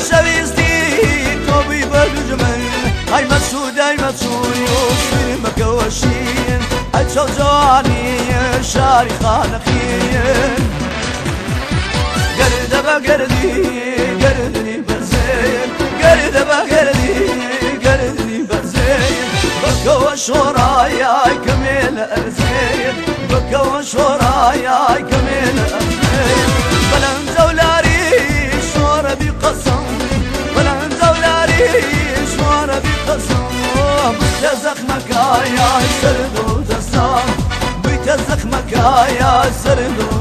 خوش ويستي توبي بالجمل هاي مسعود هاي مسعود يوصل مكوشين أتشو جواني شاري خانقين قرد بقردي قردني بزين قرد بقردي قردني بزين بكى وشورايا كميل أرزين بكى وشورايا كميل أرزين يا زخمك يا سرد ودسام بيت زخمك يا سرد